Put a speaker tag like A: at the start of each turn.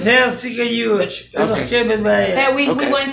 A: only I'm sick you
B: Okay.
C: That we, we
B: Okay.
C: went